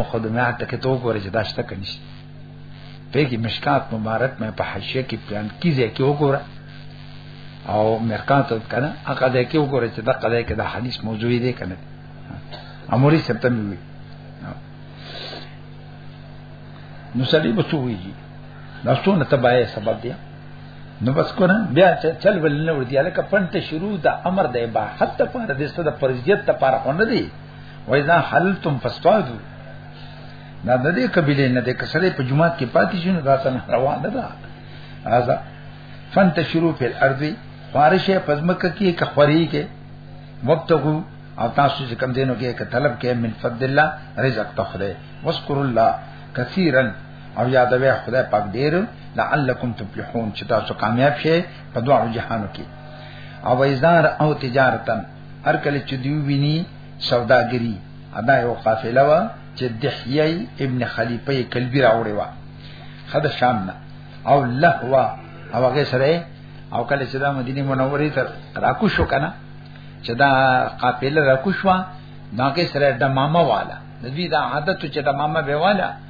مقدمات ته کې تو ګورې چې داشته کنيش په کې مشکات مبارک مې په حاشیه کې پلان کیږي کې وګوره او مرکات کنه هغه دې کې وګوره چې دا قضیه کې دا حدیث موضوع دی کنه اموري سپتم وی نو سړي بچو وی دا څونه تبعه سبب دی نو بس کنه بیا چل ول نه ورتي الکه پنت شروع د امر د اباحت ته پر د ست د فرضیت ته پر خو نه دی وای ځان حلتم فسفادو دا د دې قبيله نه د کسره په جمعات کې پاتې شونه دا څنګه روان ده ازا فنت شروع په الارض خارشه پزمک کې ک خوري کې مبتغو او تاسو چې کم دینو کې ک طلب کې من فضل الله رزق تخره وذكر الله كثيرا او یادوي خدای پاک ډیر لعلکم تفلحون چې تاسو کامیاب شئ په دعا او جهانو کې او ایزار او تجارتن هر کله چې دی ویني سوداګری ادا یو قافله وا چې دحیی ابن خلیفه کلبی راوړی وا خدا شام نه او لهوا او هغه سره او کله چې دا مدینه منورې ته راکو شو کنه چې دا قافله راکو شو ناګه سره د ماما والا د دې د عادت چې د ماما به والا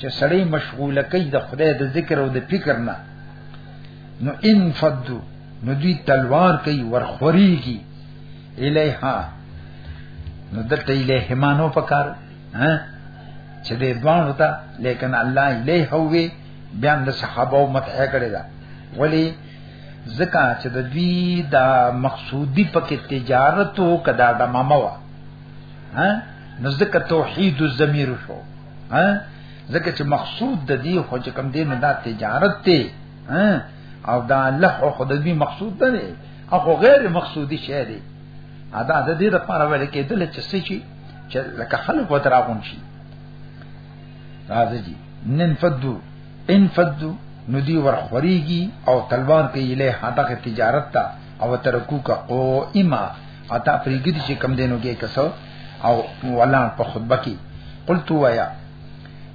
چې سړی مشغوله کوي د خدای د ذکر او د فکر نه نو ان فدو نو دوی تلوار کوي ورخوري کی الیها نو دلته الیه مانو پکار ها چې دې دوان وتا لیکن الله الیه هوې بیان د صحابه او متح کړی دا ولی زکا چې د دوی دا مقصودی پکې تجارت او کدا د ماموا ها نو زکه توحید الضمیر شو ها ځکه چې مقصود د دې خو چې کم دې نه دا تجارت دی او دا الله خو د دې مقصود نه دی او غیر مقصودی شی دی ادا د دې لپاره ویل کېدل چې څه شي چې لکه خلک وتراغون شي راځي نن فدو ان فدو ندی ورخوريږي او تلوار کوي له هغه تجارت ته او ترکو کا او اما اتا پریګی چې کم دینو کې کسو او ولا په خطبه کې قلت وایا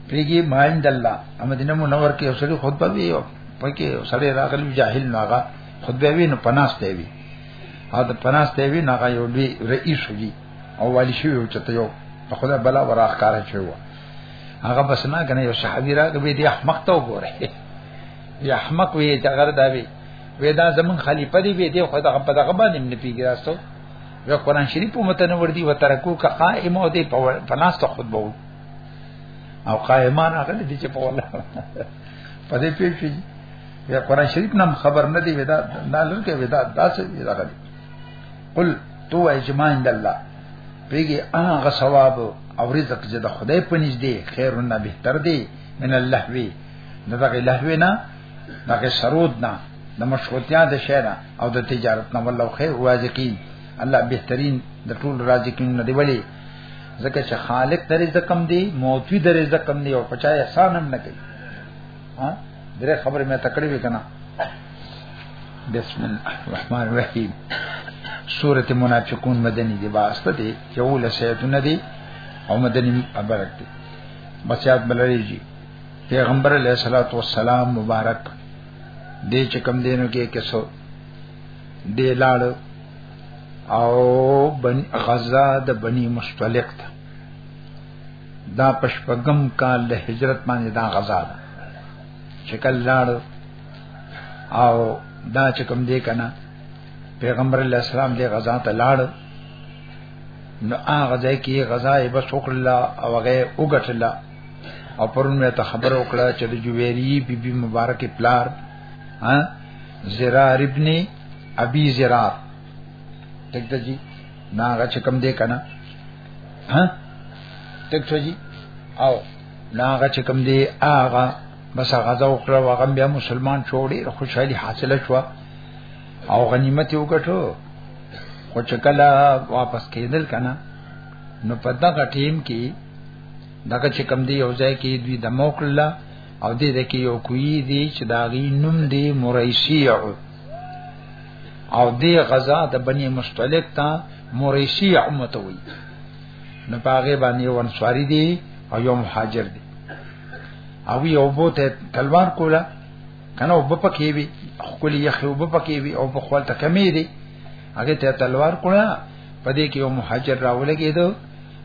پریګی مایند الله امدینه منور کې اوسړي خطبه وی او پکې سړی راغلی جاهل ناغه خطبه وی نو پناسته وی او د پناسته وی ناغه یو دی رئیس وی او والی شو یو چته یو په خدای بلا وراخ کار شو هغه بس نه کنه یو صحابي راغی دی احمق ته وګوره یا احمق وی چې غره دا وی وې دا زمون خلیفہ دی وې دی خو دا په دغه باندې نه پیګی راستو وې قران شریف په متنور دی وترکو کا قائم او دی په ناس ته خطبه وو او قائمان هغه دي چې په ولا په دې پیښ شي یا قران شریف نم خبر نه دی ودا نه لکه ودا داسې دا غلي قل تو اجماع عند الله پیږي هغه ثواب او رزق چې د خدای په نږدې خیرونه بهتر دی من الله وی نه دغه لهوی نه دغه سرود نه د مشروطیا د شعر او د تجارت نه والله خیر رازقین الله بهترین د ټول رازقین نه دی ولی ځکه چې خالق د رزق کم دی موتی د رزق کم دی او پچا احسان هم نه کوي ها درې خبرې مې تکړه وکنه بسم الله الرحمن الرحیم سورت منافقون مدنی دی واسطه دی یو لسیتونه دی او مدنی ابرک دی بس یاد بلری جی پیغمبر علیہ الصلوۃ والسلام مبارک دې چې کم دینو کې کیسو دې لاړ او بن غزا د بنی مستلق ته دا پشپغم کال له هجرت باندې دا غزا ده چې کله لاړ او دا چې کم دې کنه پیغمبر علیہ السلام دې غزا ته لاړ نو هغه ځای کې غزا یې بس وکړه او هغه وګټله او پرون مې ته خبر وکړه چې د جویری بی بی مبارک پلار ها زرار ابن ابي زرار ټیک ده جی ناغه چې کم دی کنه ها ټیک ته جی او ناغه چې کم دی آغا بس هغه دا وکړه هغه بیا مسلمان شوړي خوشحالي حاصله شو او غنیمت یې وکړو خو چې کله واپس کېدل کنه نو په دغه ټیم کې دغه چې کم دی یو ځای کې دوی د موکله او دې دکې یو کوی دی چې دا غي نوم دی مریشی او دې غزا د بنی مستلق ته مریشی امته وي نو پاغه باندې ونسواری دی او یو مهاجر دی او یو بوته تلوار کوله کنه وب پکې وي خپل یخ وب پکې وي او په خپل تکمې دي هغه ته تلوار کوله په دې کې یو مهاجر راولګېدو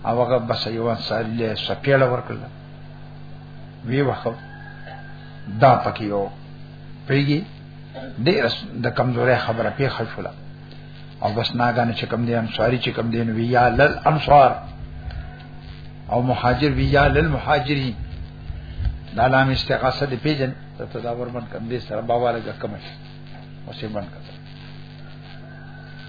او هغه بس یو انصاری له سپیړه ورکړل وی وخت دا پکې یو پیږي د د کمزورې خبره په خښوله او بس ناګان چې کم دي انصاری چې کم دي نو یا لل انصار او مهاجر وی یا لل مهاجرین دا لام استغاثه دی پیجن ته تداور من کم دي سره باور ګکمه اوسې من کړ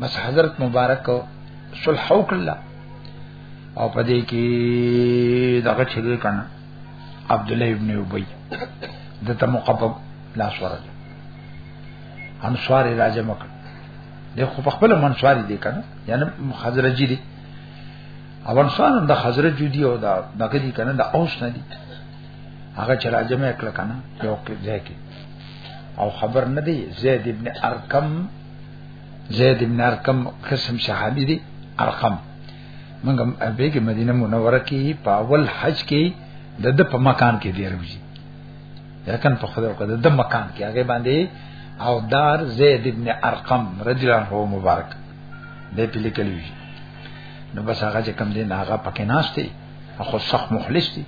بس حضرت مبارک صلح وکړه او پدې کې دغه چې دې کنه عبد الله ابن ابي د ته مقبب لا سوره انصار راځه مکه د خو په خپل منصار دي کنه یعنی خزرجي دي او انصار د خزرج دي او دا دغه دي کنه د اوس نه دي هغه چې راځه مې کړ کنه یو کې ځای کې او خبر نه دی زید ابن ارقم زید ابن ارقم قسم صحابي دی ارقم موږ به کې مدینه منوره کې په اول حج کې د د په مکان کې دی روزي یکن په خدای او د مکان کې هغه باندې او دار زید ابن ارقم رضی الله عنه مبارک دې په لیکل وی نو بس هغه چې کم دین هغه پکې ناشته خو صح مخلص دی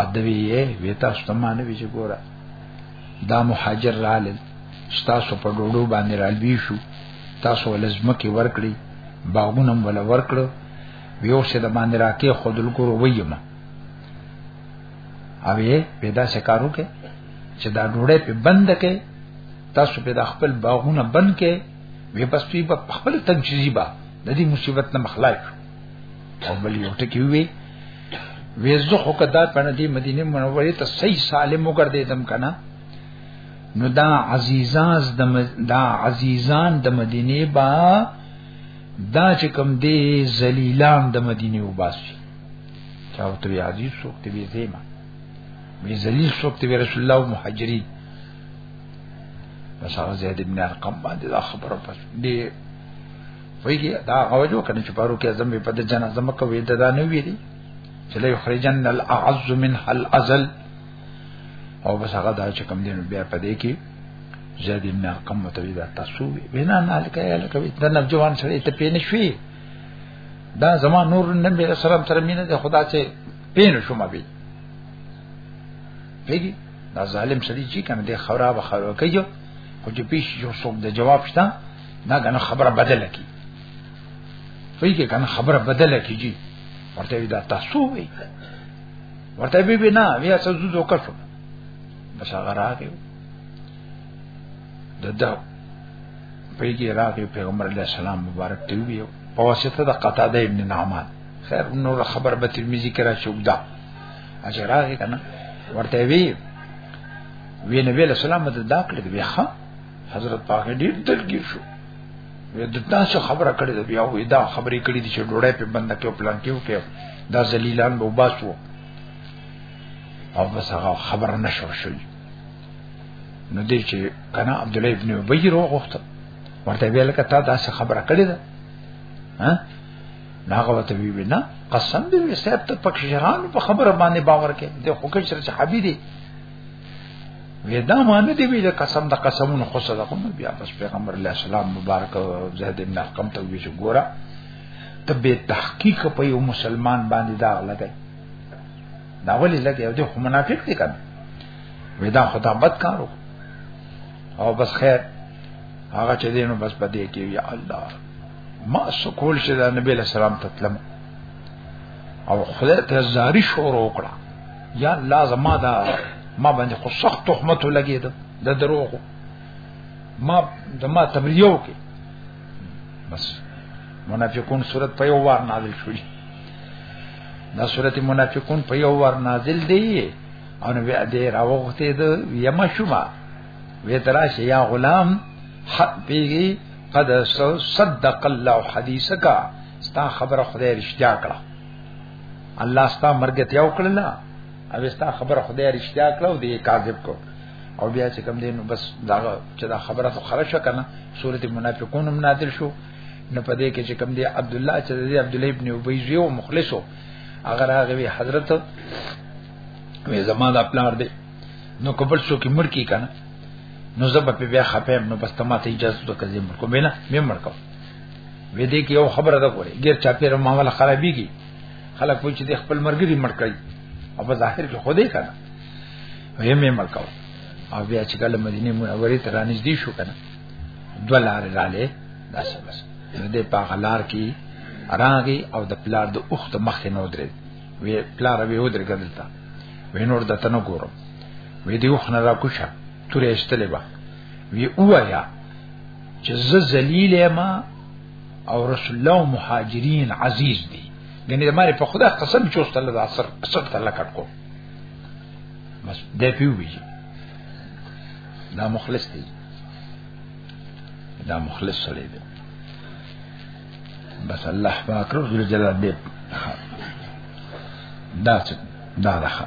ادوی یې ویتا ستمانه وی چې ګوره دا مهاجر رالل ستاسو په ډوډو باندې رالوي شو تاسو ولزمکه ورکړي باغونم ولا ورکړو یو څه د باندې راکې خودل کور ویم او یې پیدا سکارو کې چې دا ډوډۍ په بند کې تاسو په خپل باغونه بند کې وی پس پی په خپل تنګ چیزی با د دې مصیبت نه مخلاص او بل یو ټکی وی وې زه خو کدا په دې مدینه منورې ته صحیح سالم وګرځیدم کنه نو دا عزیزان د دا عزیزان د مدینه با دا چې کوم دی ذلیلان د مدینه وباسي چا ته وی عزیز څوک ته وی زیمه وی ذلیل څوک ته رسول الله مهاجرین بس هغه زید ابن ارقم باندې دا خبره پس دی ویږي دا اوجو کنه چې فاروق اعظم په د جنازه مکه وې د دا نه ویلي چې له خرجن الاعز من هل ازل او بس هغه دا چې کم دین بیا پدې کې زید ابن ارقم متوی دا تاسو وینا نه لکه لکه د نوجوان سره ته پینې شوې دا زما نور نبی رسول الله سره مینه د خدا چې پینې شوم به پیږي دا ظالم سړي چې کنه د خراب خراب کوي خو چې پیش یو څوک د جواب شته دا کنه خبره بدله کی وی کې کنه خبره بدله کی جی ورته دا تاسو وی ورته به بنا بیا څه زو وکړ بس هغه راغی ددا پیږي راغی پیغمبر علی السلام مبارک ته وی په واسطه د قتاده ابن نعمان خیر نور خبر به ترمذی کرا شوبدا اجه راغی کنه ورته وی وی نبی علیہ السلام ته دا کړی دی ښا حضرت پاک ډیر دلګیر شو وې د تاسو خبره کړې ده بیا وې دا خبرې کړې دي چې ډوړې په بنده کې پلان کې وکړ دا ذلیلان به وباسو او بس هغه خبره نشو شوې نو دې چې کنا عبد الله ابن ابي وروغخت ورته ویل کته دا څه خبره کړې ده ها ناغه وته وی وینا قسم دې صاحب ته پکې شران په خبره باندې باور کې د خوکه شر صحابي دي ودا معنی دی ویل قسم د قسمونو خو صدا کوم بیا بس پیغمبر علی السلام مبارک زید ابن حکم ته وی شو ګورا ته به تحقیق په یو مسلمان باندې دا لګی دا ولی لګی او د منافق دی کنه ودا خدا بد کارو او بس خیر هغه چې دینو بس پدې کې یا الله ما سکول چې د نبی له سلام تطلم او خدای ته زاری شور وکړه یا الله زما دا ما باندې خو سخت تهمت لګید د دروغ ما د ما تبریو کې بس منافقون صورت په یو وار نازل شوې دا صورت منافقون په یو وار نازل دی او نو بیا دې راوغته د یما شوما وی تراش یا غلام حق بیگی قد صدق الله حدیثکا ستا خبر خدای رشتیا کړه الله ستا مرګ ته یو کړل او ستا خبره خدای رښتیا کړو دی کاذب کو او بیا چې کم دین بس دا چې دا خبره تو خرج کنه سورته منافقون هم نازل شو نو پدې کې چې کم دی عبد الله چې دی عبد الله ابن ابي زیو مخلصو اگر هغه حضرت وی زما دا پلار دی نو کبر شو کې مړ کی کنه نو زب په بیا خپم نو بس تماته اجازه تو کزې مړ کو بنا مې مړ کو وې دې کې یو خبره ده کوله ګیر چا پیر معاملې خرابېږي خلک وایي چې خپل مرګري مړ کړي او په ظاهر کې خو دې کړه وې مې مړ کاو او بیا چې کله مدینه منوره ته رانږدې شو کنه دولار رااله داسې بس دې په غلار کې راغی او د پلار د اوخت مخ نه ودرې وې پلار به ودرې ګدلتا وې نور د تنو ګورم وې دې اوخ نه را کوشه تورې استلې با وی اوایا چې زه ذلیل ما او رسول الله مهاجرین عزیز دي ګنې ماره په خدا قسم چې اوس الله اثر اثر تعالی کټ کو بس دې پیوږي دا مخلص دی دا مخلص سره دی بس الله پاک رب جلال دې دا دا راخه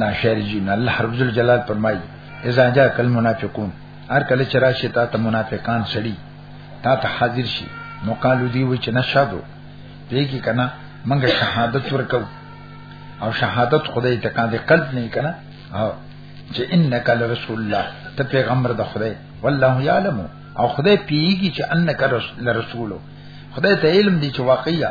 دا شعر جی نه الله رب الجلال فرمایي اذا جاء کل منافقون هر کله چې راشي تا ته منافقان سړي تا ته حاضر شي نو قالو دی و چې نشادو دې کې کنه منګه شهادت ورکو او شهادت خدای ته کاندې قلب نه کنه او چې انک لرسول الله ته پیغمبر د خدای والله یعلم او خدای پیږي چې انک لرسول خدای ته علم دی چې واقعیا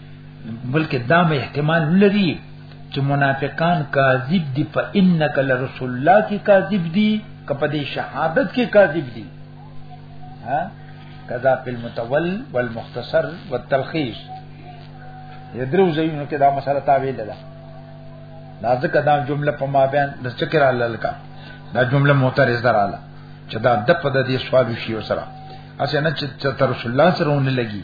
بلکې دا به احتمال لري چې منافقان کاذب دي په انک لرسول الله کې کاذب دي کپه دې شهادت کې کاذب دي ها کذا په المتول والمختصر والتلخيص یدرو زینو کې دا مسله تابع ده دا ځکه دا جمله په ما بیان د چکر الله کا دا جمله معترض دراله چې دا د په د دې سوال شي وسره اسنه چې تر رسول الله سره ونه لګي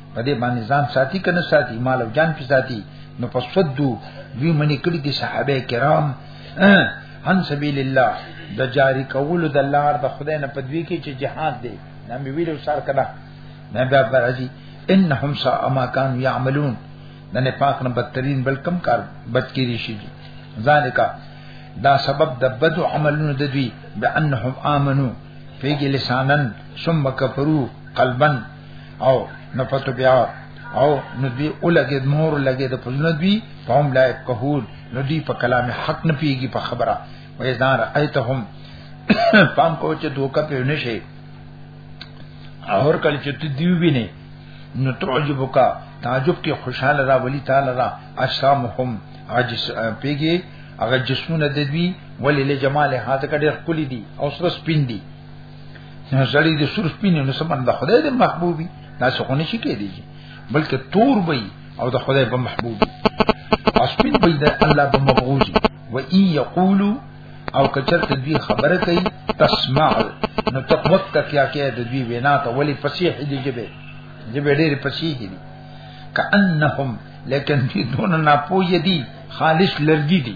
په دې باندې ځان ساتي کنه ساتي مال او جان په ساتي نو فسدو دوی منی کړی دي صحابه کرام ان سبیل الله د جاری کولو د لار د خدای نه پدوی کې چې جهاد دی نن به ویلو سر کړه نه بیا برازي انهم سا ما كانوا يعملون د نه پاک نه بدترین بل کم کار بد کیږي شي ذالک دا سبب د بد عملونو د دوی بانهم امنو فی لسانن ثم کفروا قلبا او نفت بیا او ندی اولګید مور لګید په ندی فهم لا کهول ندی په کلام حق نه پیږي په خبره و اذا رايتهم پام کو چې دوکه په نشي اور کله چې ته دیو ویني نو تعجب کا تعجب کې خوشاله را ولی تعالی را اجسامهم عاجز پیږي هغه جسمونه د دوی ولې له جمال هاته کډه خپل دي او سره سپین دي نو سړی د سور سپین نو سمن د خدای د محبوبي دا څه خو نشي کېدی بلکې تور وي او د خدای په محبوبي او سپین وي د الله په مبغوزي و ان یقولو او کچرته دوی خبره کوي تسمع نو تقوت تکیا کې د دوی وینا ته ولی فصیح دي جبه جبه ډېر فصیح دي کأنهم لیکن دوی دونه نه پوي دي خالص لرګي دي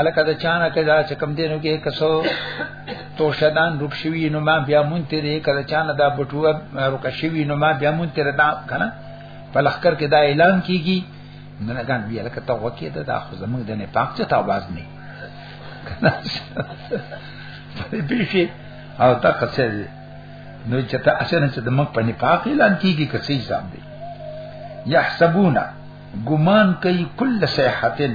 الکه د چانه کې دا چې کم دینو کې کسو تو شدان رک شوی نو ما بیا مونږ ته دې کله چانه دا بټوه رک شوی نو ما بیا مونږ ته دا کنه په لخر کې دا اعلان کیږي نو نه ګان بیا لکه ته وکې دا د خو زمونږ د نه پاک څه تاواز نه کنه په پیشي او تا قصې نو چې ته اسنه چې د مخ په نه پاک اعلان کیږي کسې ځام دی یحسبونا ګمان کوي کل صحتن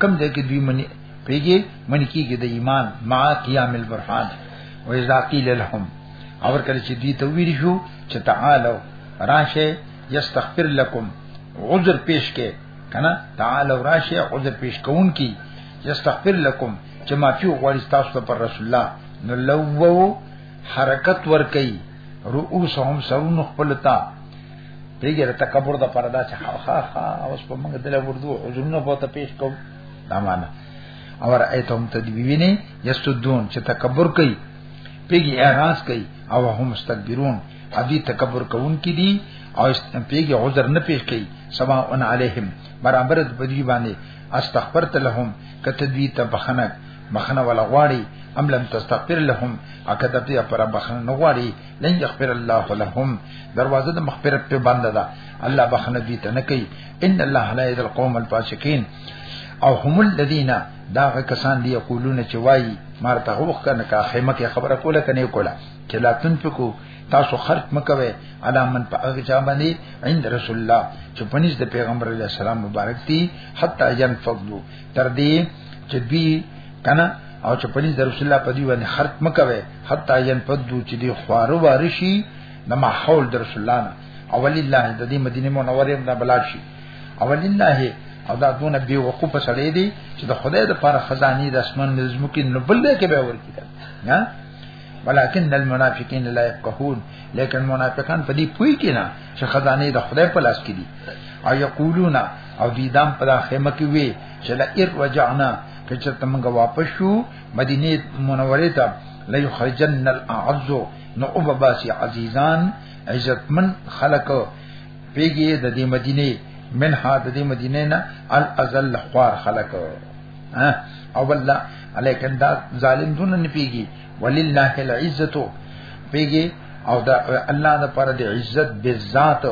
کم دې کې دوی منی پیږي منی کیږي د ایمان مع قیام البرهان و اذا قیل لهم اور کله چې دوی ته ویل شو چې تعالو راشه یستغفر لكم عذر پیش کې کنه تعالو راشه عذر پیش کون کی یستغفر لكم چې معافي غواړي تاسو پر رسول الله نو لوو حرکت ور کوي رؤوسهم سرون خپلتا دیګر تکبر د پردا چې ها ها ها اوس په موږ دله وردو حضورونه بہت پیش کوم دا معنا اور ایتم تدبیبینه یسدون چې تکبر کوي پیګي اعراض کوي او هم مستكبرون ادي تکبر کوون کې دي او پیګي عذر نه پیش کوي سما ان علیهم برابر د بدی باندې استغفرت لهم کته دوی ته بخنه مخنه ولا غواړي ام لم تستغفر لهم اکه ته پر بخنه نه غواړي لن يغفر الله لهم دروازه د مغفرت په بند ده الله بخنه دي ته نه کوي ان الله لا يذل القوم الفاسقين او هم الذين دا کسان دی یقولون چې وای مارته هوخ کنه کا خیمه کې خبره کوله کنه کوله چې لا تنفقو تاسو خرج مکوي علا من په هغه چا باندې عند رسول الله چې پنځ د پیغمبر علی السلام مبارک دي حتا ينفقو تر دې چې دوی کنه او چې پنځ د رسول الله په دی باندې خرج مکوي حتا ينفدو چې دی خوارو وارشي د ماحول در رسول الله نه او ولله د دې مدینه منوره نه بلار شي او ولله او دا دون به وقوف سړی دی چې د خدای د پر خزاني د اسمان د زمکې نه بل کې به ورکی نه ولكن المنافقين لا يفقهون لیکن منافقان په دې پوي کې نه چې خزانه د خدای په لاس کې دي او یقولون او دیدام په خیمه کې وي چې لا ارجعنا کچته موږ واپس شو مدینه منوره ته لا یخرجن الاعز نو او باسي عزیزان عزتمن خلق پیګي د دې مدینه منها د دې مدینه نه الازل خوار خلق ها او والله الیکن دا ظالم دون نه پیګي ولله العزت پیګي او دا الله د پر د عزت به ذات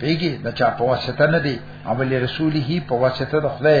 پیګي د چا په واسطه نه دی او ولې رسوله په واسطه د خدای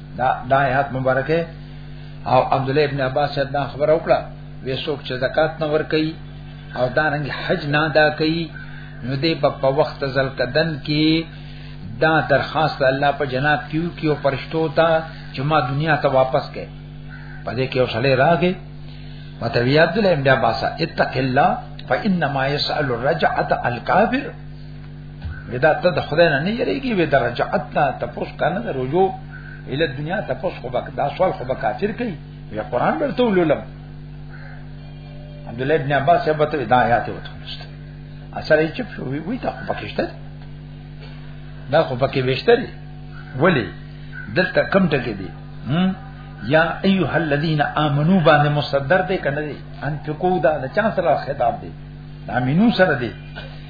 دا دا آیات مبارکه او عبد الله ابن عباس دا خبر او کړه وې څوک چې زکات نه ور کوي او دا رنګ حج نه ادا کوي نو دې په وخت ځل کدن کې دا درخواست الله په جناب کیو کیو پرشتو ته چې ما دنیا ته واپس کړي پدې کې اوسړې راغې مته وی عبد الله ابن عباس اتق الله فانما يسال الرجعه الكافر ودا ته د خدای نه نه یریږي وې درجات ته تاسو کنه رجوع اله دنیا تاسو خو بک دا سوال خو بک کافر کوي وی قران ورته ولولم عبد الله ابن عباس یې بته دا آیات وته مست اثر یې چپ شو وی تا خو پکشته دا خو پکې وشتري ولی دلته کم ټکی دی یا ایها الذین آمنو باندې مصدر دی کنه دی ان فقودا د چا سره خطاب دی دا مینو سره دی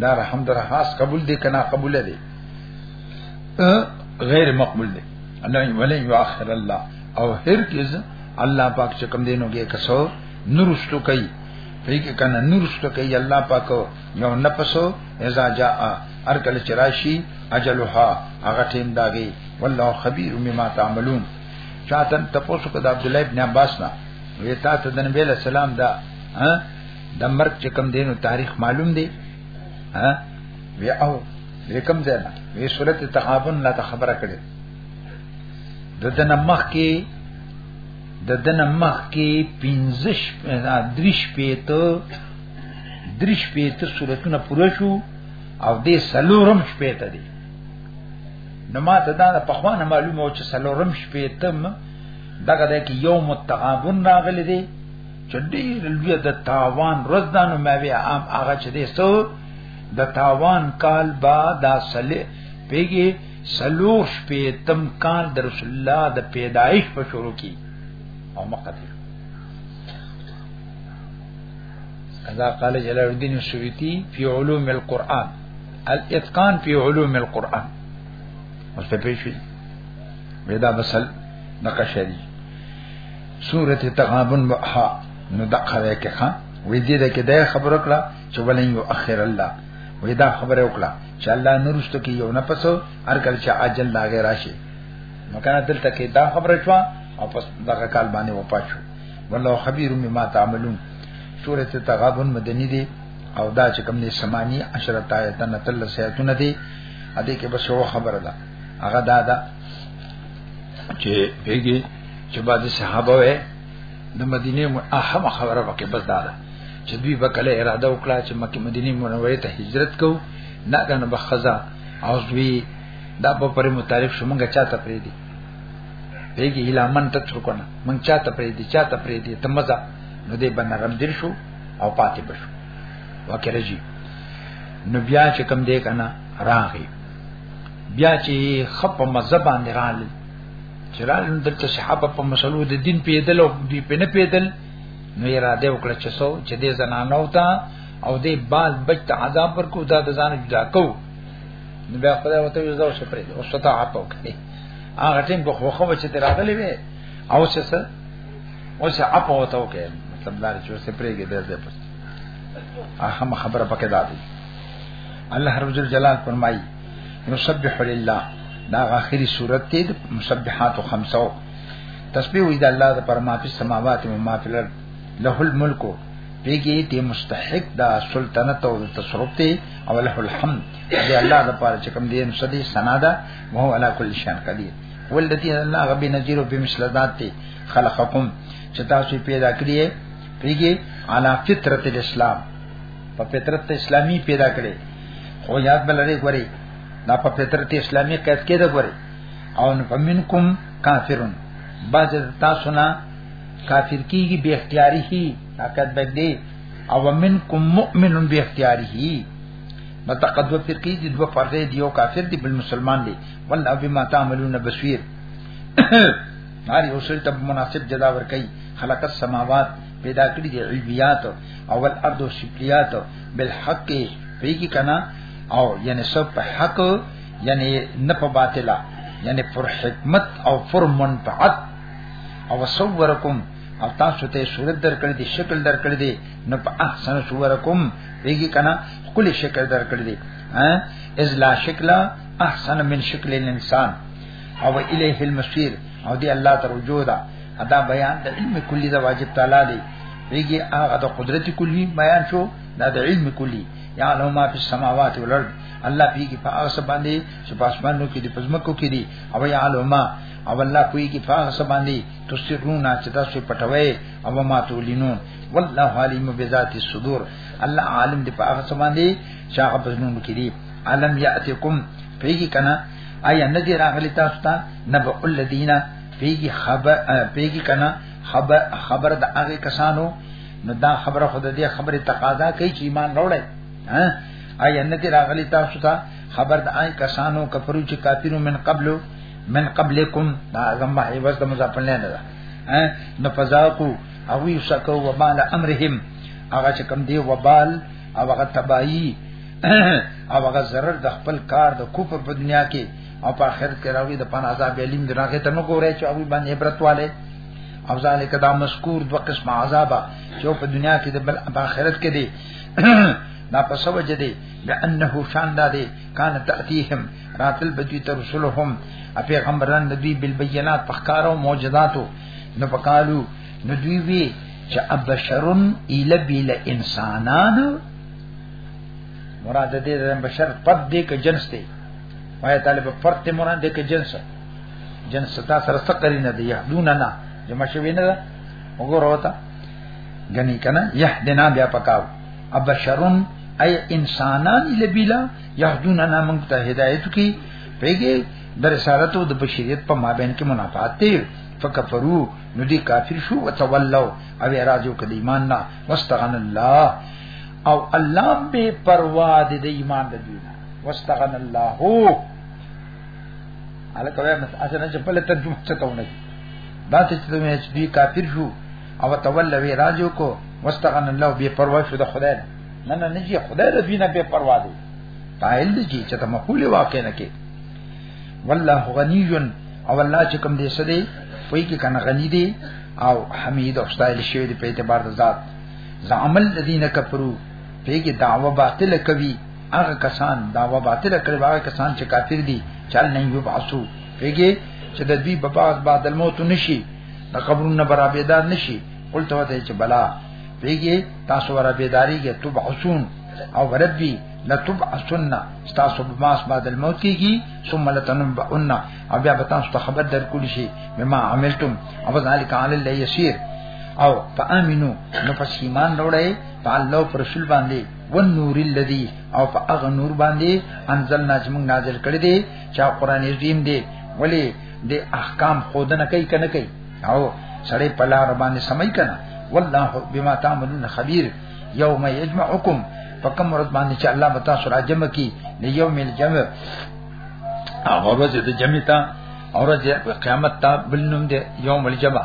دا رحم در خاص قبول دی کنا قبول دی غیر مقبول دی الله ولن یؤخر الله او هرگز الله پاک چې کوم دینو کې کسو نورستو کوي پرې کې کنه نورستو کوي الله پاک یو نفسو اذا جاء هر کله چې راشي اجلها هغه ټیم داږي والله خبير مما تعملون چاته تاسو کو د عبد الله ابن عباس نه وی تاسو د نبی له سلام دا ها د مرګ چې کوم دینو تاریخ معلوم دی ها وی او لیکم ځای وی صورت تغابن لا ته خبره کړي د دنه مخ کې د دنه مخ کې 15 دریش پیته دریش پیته صورتونه پوره شو او دې سلورم شپیته دي نو ما ته دا په خوانه معلومه و چې سلورم شپیته دغه د یوم التغابن راغلي دي چې ډیر لوی د تاوان ورځ ده نو مې بیا عام هغه چې دې سو د تاوان کال با دا صلی پیګي سلوش په تم کال د رسول الله د پیدایش په شروع کی او مقتل اذا قال جلال الدين السويتي في علوم القرآن الاتقان في علوم القرآن مستفيشي ودا بسل نقشه دي سورته تغابن وها نو دا خبره کې ښا وې دې ده کې دا خبره کړه چې ولن یو اخر الله وې دا خبره وکړه چې الله نورستو کې یو نه پسو هر کله چې اجل لا غیر راشي نو کنه دلته کې دا خبره شو او پس دغه کال باندې وپات شو والله خبير مما تعملون سوره تغابن مدني دي او دا چې کوم نه سمانی عشرت آیتن تل سیتون دي ا دې کې بس یو خبره ده هغه دا ده چې پیګي چې بعد صحابه وې د مدینه اهم خبره پکې بس دا ده چې دوی به کله اراده وکړه چې مکه مدینه منوره ته هجرت کو نه کنه به خزا او دوی دا په پرې متعلق شومږه چاته پرې دي پیګي هلامن ته ترکنه مونږ چاته پرې دي چاته پرې دي تمزه نو دې بنرم دل شو او پاتې بشو وکړه جی نو بیا چې کم دې کنه راغی بیا چې خپ مزه باندې رال چې رال دلته صحابه په مسلو د دین پیدل او دی په نه پیدل نو یې را دې وکړه چې سو چې دې زنانو ته او دې بال بچ ته عذاب ورکو دا د ځان جدا کو نو بیا خدای وته یو ځو شپره او ستا اپ وکړي هغه ټیم کو خوخه و چې تر راغلی وي او څه څه او څه اپ وته وکړي مطلب دا چې څه پرېږي دې دې پس اهم خبره پکې دا دی الله رب جل جلال فرمایي یسبح لله دا اخري صورت دی مسبحات خمسو تسبیح وی د الله د پرما په سماوات او ما په الارض له الملک پیږي ته مستحق دا سلطنت او تصرف دی او له الحمد دی الله د پاره چې کوم دی نو سدي سنا ده او هو علا کل شان قدیر ولدی الله غبی نذیر په مثل ذات دی خلقکم چې تاسو پیدا کړی پیږي علا فطرت الاسلام په فطرت اسلامی پیدا کړی خو یاد بلری ګوري دا په فطرت اسلامي قید کې ده ګوري او فمنکم کافرون بعض تاسو نه کافر کیږي به اختیاري هي طاقت بدلی او منکم مؤمن به اختیاري هي متقدو فرقی دی دو فرقی دیو کافر دی بل مسلمان دی والله بما تعملون بصیر هر یو سره ته مناسب جزا ورکړي خلق السماوات پیدا کړی دی علویات او الارض شپلیات بالحق پیږي کنا او یعنی سب په حق یعنی نه په باطلا یعنی پر حکمت او پر منفعت او صورکم او تاسو ته صورت درکړي دي شکل درکړي دي نو په احسن صورکم پیږي کنا کلی شکل درکړي دي ها از لا شکل احسن من شکل الانسان او الیه المسیر او دی الله ته رجوع ده ادا بیان د علم کلی دا واجب تعالی دی دیږي هغه د قدرت کلی بیان شو دا د علم کلی یا له ما په سماوات ولر الله پیږي په هغه سب باندې چې په اسمانو کې دي په زمکو کې دي او یا له ما او الله پیږي په هغه سب باندې تسرون چې تاسو پټوي او ما تولینون والله علیم بذات الصدور الله عالم دی په هغه سب باندې چې هغه په زمونږ کې دي علم یاتکم پیږي کنه آیا ندی راغلی تاسو ته نبأ الذین پیږي خبر پیږي کنه خبر خبر د هغه کسانو نو دا خبره خود دې خبره تقاضا کوي چې ایمان راوړی ها اي ان دې راغلی تاسو ته خبر د هغه کسانو کفرو چې کافرو من قبل من قبلکم دا زمه ایواز د مزافن نه ده ها نو فزاقو او یو سکو وبال امرهم هغه چې کم دی وبال او هغه تبایی او هغه zarar د خپل کار د کوپر په دنیا کې او په آخرت کې راوي د پن عذاب الیم دی راغی ته نو ګورې چې ابي باندې عبرت والے او ذالک دا مذکور دو قسم عذاب چې په دنیا کې د بل آخرت کې دی دا په سبب جدي لانه شان دا دی کان تاتیهم راتل بدی تر رسولهم پیغمبران نبی بالبينات پخکارو معجزاتو نو پکالو نو دوی وی چې ابشرن اله بیل انسانان مراد دې بشر پد دې ک جنس دی وای طالب فرد ته مراد د جنس جنس تا سره څه کاری نه دی یحدون نه جمع شوی نه ده وګوره وتا غنی کنه یحدنا بیا پکاو ابشرون ای انسانان لبیلا یحدون نه موږ ته هدایت کی پیګه در رسالت او د بشریت په مابین کې منافات دی فکفرو نو دی کافر شو وتولوا او اراجو کدی ایمان نه واستغن الله او الله به پروا د ایمان د دینه واستغن الله على کوي مس اسنه چې په لته جمع څه تاونه دا چې ته مې چې کافر شو او تولى وی راجو کو واستغن الله بے پروا شو د خدای نه نه نه جی خدای د دینه بے پروا دی قائل دی جی چې ته مقوله واقع نه کې والله غنی او الله چې کوم دې سدي پوي کې کنه غنی دی او حمید او ستایل شوی دی په اعتبار د ذات زعمل الذين كفروا پیګه دعوه باطل کوي هغه کسان دا و باطل کړي هغه کسان چې کافر دي چل نه یو باسو پیګه چې د دې په پاس بعد الموت نشي د قبرونو برابردار نشي قلت وته چې بلا پیګه تاسو برابرداري کې تو بحثون او ربي لتب اسنه تاسو په ماس بعد الموت کیږي ثم لتنبؤن او بیا به تاسو ته خبر درکول شي بما عملتم او ذالک علی الله یسیر او فامنو نو پس ایمان وروړی په الله پر رسول باندې والنور الذي او په هغه نور باندې انزلنا چې موږ نازل کړی دی چې قرآن عظیم دی ولی د احکام خودنه کوي کنه کوي او سړی په لار باندې سمای کنه والله بما تعملون خبير يوم يجمعكم فكم ورځ باندې چې الله بتا سره جمع کی ليوم الجمع هغه ورځ د جمع تا او ورځ قیامت تا بلنوم دی یوم الجمع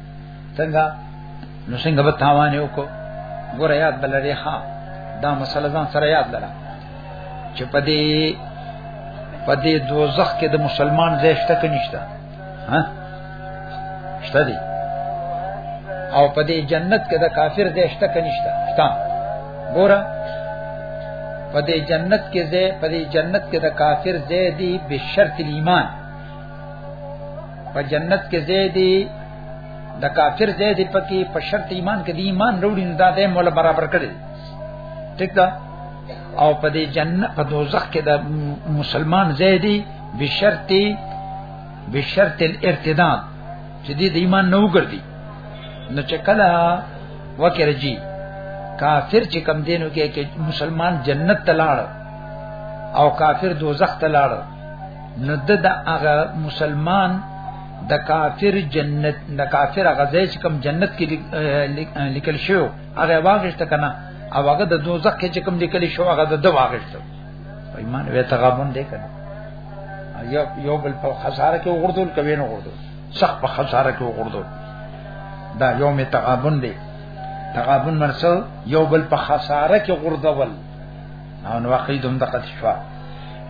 څنګه نو څنګه به تاوان یو کو ګور یاد بلری ها دا مسله ځان سره یاد لره چې په دې په دې دوزخ کې د مسلمان ځای شته کې نشته ها شته دی او په دې جنت کې د کافر ځای شته کې نشته شته ګوره په دې جنت کې ځای په دې جنت کې د کافر ځای دی بشرط ایمان په جنت کې زیدي د کافر زیدي پکې په شرط ایمان کې دی ایمان وروړي نه ده مولا برابر کړي ٹھیک ده او په دې جنت په دوزخ کې د مسلمان زیدي بشرط بشرط الارتداد چې دې د ایمان نه وګرځي نو چې کله وکړي کافر چې کم دینو کې کې مسلمان جنت تلاړ او کافر دوزخ تلاړ نو د هغه مسلمان د کافر جنت د کافر غزې چې کوم جنت کې لیکل شو هغه واغښت کنه او هغه د دوزخ کې چې کوم لیکل شو هغه د دوه واغښت ایمان وې تغابن دې کنه یو یو بل په خساره کې وګردول کوي نه وګردول صح په خساره کې وګردول دا یوم تغابن دی تغابن مرسو یو بل په خساره کې وګردول او نو واقعي دوم دقت شوا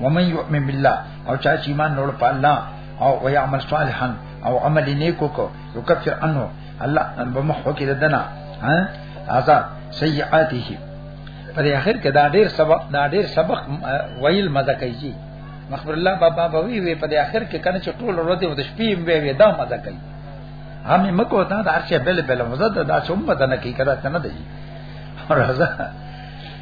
ومن يؤمن بالله او چا چې ایمان نور په الله او ويعمل صالحا او عمل نیکو کو یکفر عنه الله بمحو کې ددنا ها عذاب سیئاته پر اخر کې دا ډیر سبق دا ډیر سبق ویل مزه کوي مخبر الله بابا بوي وي په اخر کې کنه چې ټول ورځ د شپې مې وي دا مزه کوي هم مکو ته دا چې بل بل مزه دا څوم مزه نه کوي کړه ته نه دی راځه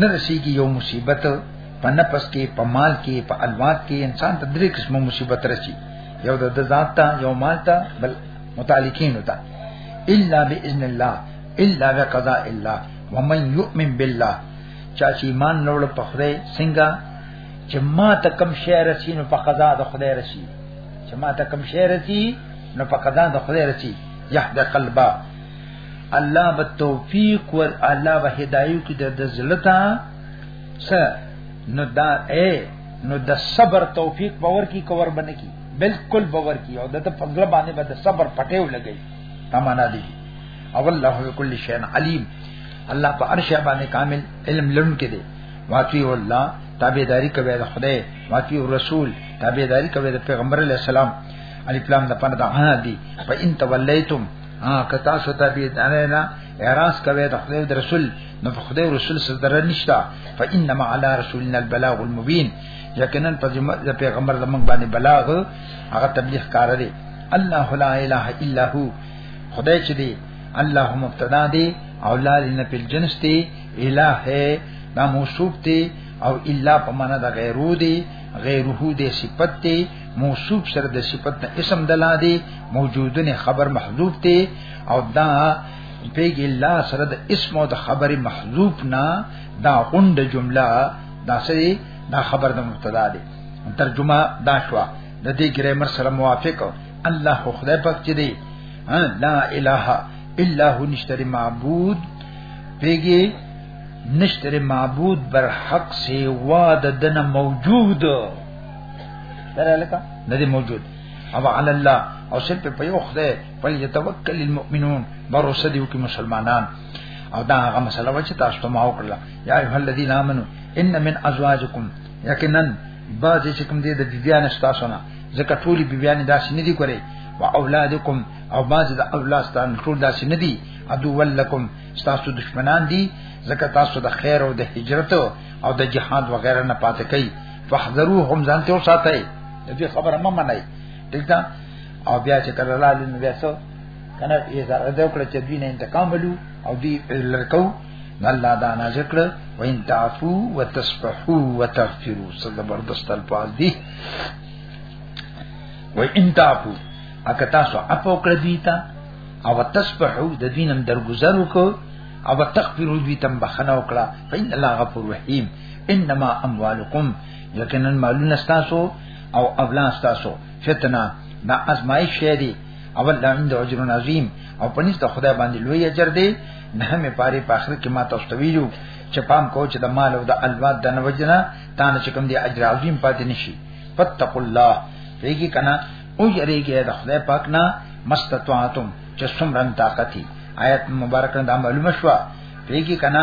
نه رسیږي یو مصیبت په نفس کې په مال کې په الواد کې انسان ته درې قسمه مصیبت رسي یو د ذات ته یو مال ته بل متعلقین ته الا باذن الله الا بقضاء الله ومن يؤمن بالله چا چې ایمان نوړ په خدای څنګه چې ما ته کم شی رسی نو په قضا د خدای رسی چې ما ته کم شی رسی نو په قضا د خدای رسی یحد قلبا الله به توفیق ور الله به هدایو کې د زلتا س نو دا اے نو د صبر توفیق باور کی کور بنه کی بالکل باور کی او د فضل باندې به د صبر پټیو لګی تمانا دی او الله بكل شیء علیم الله په ارش باندې کامل علم لرون کې دی واقعي الله تابعداري کوي د خدای واقعي رسول تابعداري کوي د پیغمبر علی السلام علی پلان د پنه د ها دی په ان تولیتم ها کتا سو ته بي دانه نه اعتراض کوي د خدای د رسول نو په خدای رسول سره درنه نشتا فانما على رسولنا البلاغ المبين یقینا په پیغمبر زمون باندې بلاغ هغه تبلیغ کار دی الله لا اله الا هو خدای چې دی الله مبتدا دی او لا لنه په جنس دی الہ دا موصوف دی او الا په معنا د غیرو دی غیره دی صفت دی موصوف سره د صفت نه اسم دلا دی موجودن خبر محذوف ته او دا پیګ الله سره د اسم او د خبر محذوف نه دا غوند جمله دا سری دا خبر د مبتدا دی ترجمه دا شو د دې ګرامر سره موافق الله خو خدای پاک چې دی لا اله الا هو نشتر معبود پیګي نشتر معبود بر حق سیوا د دنه موجود درلکه نه دی موجود او علی الله او صرف په یو خدای په یتوکل المؤمنون باروسه دیو کې مسلمانان او دا هغه مسله و چې تاسو ته ما وکړه یا ایه الذین آمنو ان من ازواجکم یقینا بعضی چې کوم دې د بیبیان تاسو نه ځکه ټولي بیبیان داسې نه دي کړې او اولادکم او بعضی د اولاد ستاسو ټول داسې نه دي ادو ولکم تاسو دشمنان دي ځکه تاسو د خیر او د هجرت او د جهاد وغیرہ نه پاتې کوي فاحذروهم ځانته وساتئ دې خبره مې منای دلته او بیا چې کله لاله نو بیا څو کنه یې زړه دې کړ چې دین انتقام ولو او دې لړکو الله دا نه ذکر و ان تعفو وتصفحو وتغفرو څه زبردست الفاظ دي و ان تعفو اګه تاسو اپو کړ دي تا او تصفحو د دینم درگذر وکړو او تغفروا بي تم بخنه وکړه فإن الله غفور رحيم انما اموالكم یقینا مالونه تاسو او اولاد تاسو فتنه دا ازمایش شه دي او الله عند اجر عظیم او پنځ د خدای باندې لوی اجر دی نه مې پاره په اخر کې ما تاسو ته ویلو چې پام کو چې د مال او د الواد د نوجنه تا نه چې کوم دی اجر عظیم پاتې نشي فتق الله ریګي کنا او یریګي د خدای پاک نه مستطاعتم چې څومره طاقت آیت مبارک دا معلومه شو ریګي کنا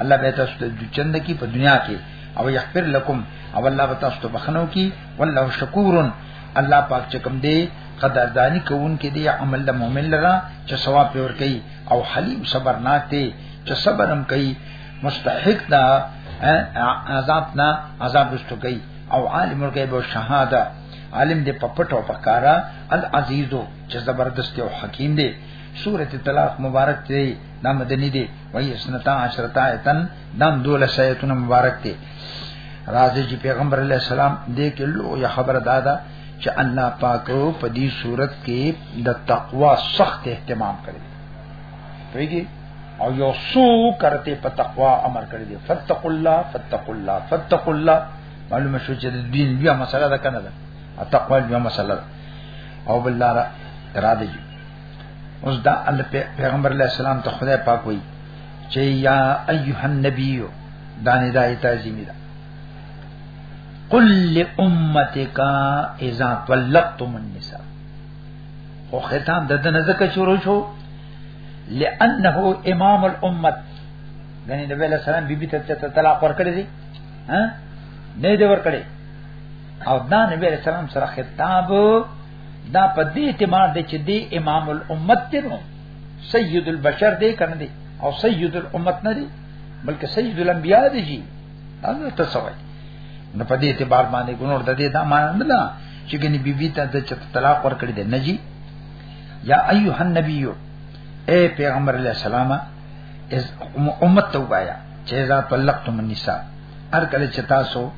الله به تاسو ته جنت کی په دنیا کې او یغفر لكم او الله به تاسو ته بخنو کی والله شکور الله پاک چې کوم دی قدردانی کوون کې دی عمل د مؤمن لرا چې ثواب ور کوي او حلیم صبرناک دی چې صبر هم کوي مستحق دا عذاب نه عذاب رستو کوي او عالم الغیب او شهاده عالم دې په پټو پکارا العزیزو چې زبردست او حکیم دی سورته طلاق مبارک دی دا مدنی دی وای اسنتا عشرتا ایتن دم دوله سیتون مبارک دی راځي چې پیغمبر علی السلام دې کې لو یا خبر دادا چې الله پاک په دې صورت کې د تقوا سخت اهتمام کړی پیږي او یو سو کرتے په تقوا امر کړی دی فتق الله فتق الله فتق الله معلومه شو چې دین بیا مسله ده کنه ده تقوا بیا مسله ده او بل لاره را دی اوس دا الله پیغمبر علیہ السلام ته خدای پاک وایي چې یا ایها النبی دا نه دا تعظیمی ده قل لامتک اذا طلقتم النساء خو ختام د دنه زکه شروع شو لانه امام الامه غنی نبی علیہ السلام بیبی ته طلاق ورکړی دی ها نه دی ورکړی او دا نبی علیہ السلام سره خطاب دا په دې اعتبار دی چې دی امام الامت دی نو سید البشر دی کنه دی او سید الامت نه دی بلکې سید الانبیاء دی جی دا نو تصویر نو په دې اعتبار باندې ګنور د دې دا معنی نه ده چې ګنې بیبي ته د چت طلاق ورکړي دی نه جی یا ایها النبی اے پیغمبر علیہ السلام از امت تو گایا چې ذا طلقتم النساء هر کله چې تاسو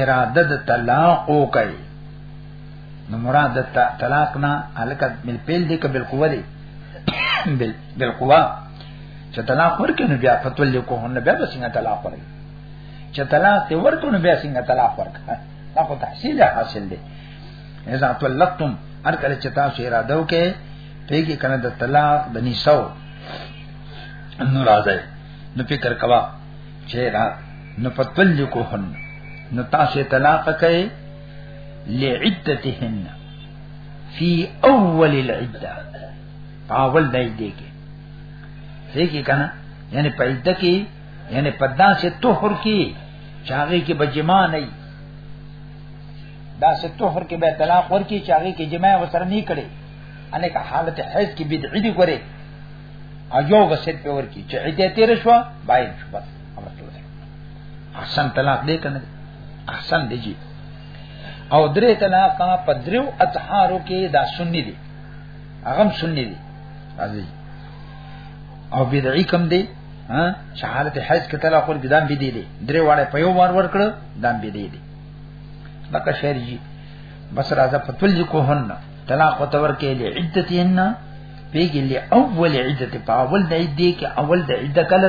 اراده د طلاق وکړي نو مراد د طلاق نه الکه بل پیل دی کبل قوه دی بل بل قوه چې طلاق ورکنه بیا فتول لیکو هن بیا بسنګ طلاق ورکړي چې طلاق ته ورکنه بیا څنګه طلاق ورکړي دا خو تحصیل حاصل دی اذا طلقتم هر کله چې تاسو اراده وکړئ ته کې کنه د طلاق د نسو نو راځي نو فکر کوا چې را نو فتول لیکو هن نو تاسو طلاق کوي لعدتهن فی اول العده اول دای دی کې صحیح کې کنه یعنی په عده کې یعنی په داسې طهر کې چاغې کې بجما نه دا سه طهر کې به طلاق ورکی چاغي کې جماع وسره نه کړي انې کا حالت حیض کې بدعي دي ګره اجو غسل په ورکی چې عده تیر شو باید شو بس احسن طلاق دې کنه احسن دې جی او درې طلاق په درو اطهارو کې دا سنی دي هغه سنی دي راځي او بدعي کم دي ها چې حالت حیض کې طلاق ور بدام بدی دي درې واړه په یو وار ور کړو دام بدی دي لکه شعر جی بس راځه فتول جی کوهن طلاق وتور کې لې عدتهن پیګلې اول عدت په اول د عدت کې اول د عدت کله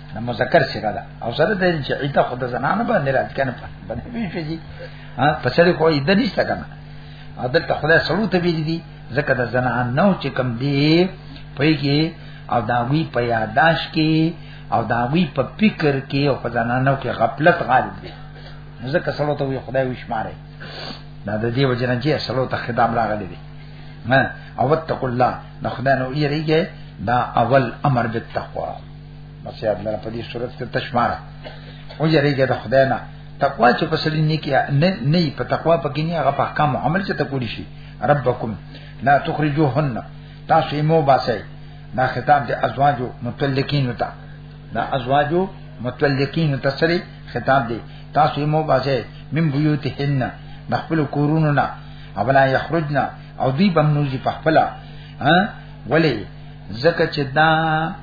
د مذکر صيغه ده او سره د چې عیدا خود زنانه باندې راځي کنه په باندې پیښې دي ها په سره کوی د نشته کنه عدل ته خدای سړو ته بيدي دي ځکه د زنان نو چې کم دی پېږي او داوی په یاداش کې او داوی په فکر کې او په زنانو کې غفلت غالب دی ځکه سړو ته وي خدای وشماره دا د دې وجنه چې سړو ته خدام راغلي دي ها او وتق الله د خدای نو یې دا اول امر بالتقوا بس یاد لره په دې صورت کې تشمار او یریږي د خدای نه تقوا چې په سړي نه کې نه نه په تقوا پکې نه هغه په احکام عمل چې تکول شي ربکم لا تخرجوهن تاسو یې مو باسي دا خطاب د ازواجو متلکین ته دا ازواجو متلکین ته سره خطاب دی تاسو یې مو باسي من بیوتهن د خپل کورونو نه اولا یخرجنا او دی بمنوزی په خپل ها ولی زکه چې دا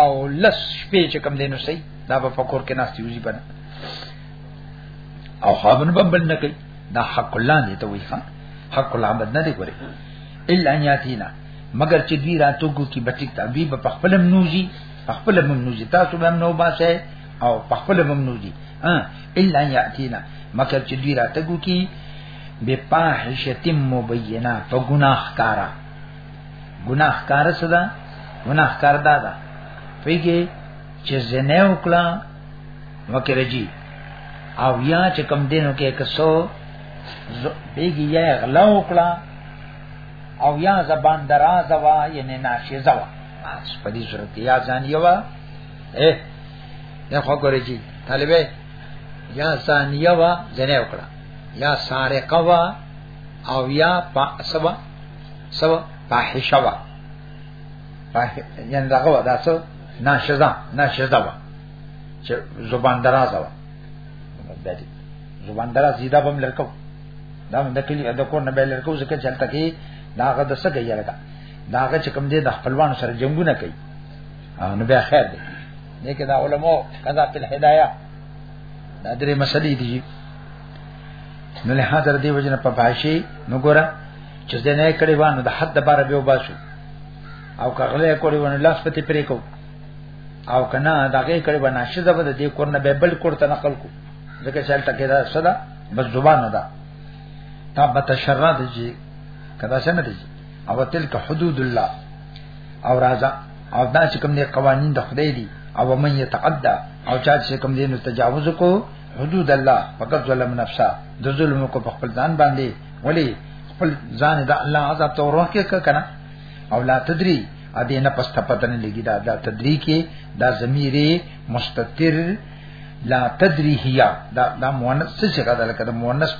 او لس شپې چې کم دینو سي دا په فکر کې ناس یوزي بنه او خاون به بل نه کوي دا حق الله دی ته وی ښا حق الله بد نه دی ګوري الا ان یاتینا مگر چې دوی راتو کو کی بچی ته بي په خپل منوزي خپل منوزي تاسو به نو باسه او په خپل منوزي ها الا ان یاتینا مگر چې دوی راتو کی بے پاحشت مبینہ په گناہ کارا ګناهکار صدا ګناهکار دا ده پیږي چې زنه وکړه وکړي او یا چې کم دینو کې کسو پیږي یا غلا وکړه او یا زبان دراز وا یعنی ناشیزه وا اس په دې صورت یا ځان یو اے نه خو ګورې چې طالبې یا ځان یو ځنه وکړه یا سارقه وا او یا پا سبا سبا فاحشه وا یعنی دغه دا څه ناشزه ناشزه وا چې زبان درازه وا د دې زبان دراز زیاده بم لرکو دا د کلی د کور نه به لرکو ځکه چې تل کې داغه د څه کوي لرکا داغه چې کوم دې د خپلوان سره جنگونه کوي نو بیا خیر دی دې کې دا علماء قضا په هدايه دا درې مسلې دي نو له حاضر دی وجنه په باشي نو ګوره چې زنه کړي وانه د حد بار به وباسو او کغله کړي ونه لاس پتی پرې کو او کنا دغه کړي ونه شزه بده دی کورنه به بل کوړه نقل کو ځکه چې الټه کې دا صدا بس زبان ده تا بتشرات جی کدا څنګه دی او تلک حدود الله او راځه او دا چې کوم دي قوانين د خدای دي او من يتعدى او چا چې کوم دي نو تجاوز کو حدود الله فقط ظلم نفسه د ظلم کو په خپل ځان باندې ولی خپل ځان د الله عذاب ته ورکه کنه او لا تدری ا دې نه پسته پته نه لګی دا دا تدری کې دا ضمیر مستتر لا تدری هيا دا دا مؤنث څه څه کده لکه دا مؤنث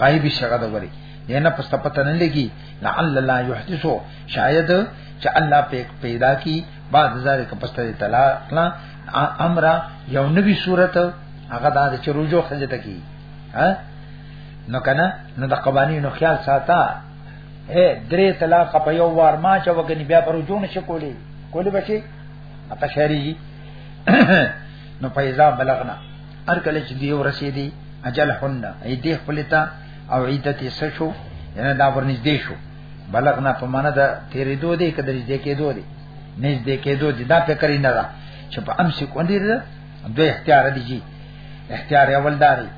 غایبی څه کده وری دې نه پسته پته نه لګی لعل الله يحدثو شاید چې الله پیدا کی بعد ذالک پسته طلاق امر یو نوی صورت هغه دا چې رجوع خځه تکي ها نو کنه نو د قوانینو خیال ساته اے درې طلاق په یو وار ما چې وګنی بیا پر رجوع نشي کولی کولی بچي اته شری نو پیدا بلغنا هر کله چې دی ورسې دی اجل حنا ای دې خپلتا او عیدت سشو یعنی دا ورنږدې شو بلغ نه په معنا دا تیرې دوه دی کدرې دې کې دوه دی نږدې کې دوه دی دا فکر نه ده چې په امسک وندې ده دوی اختیار دي جی اختیار اول داري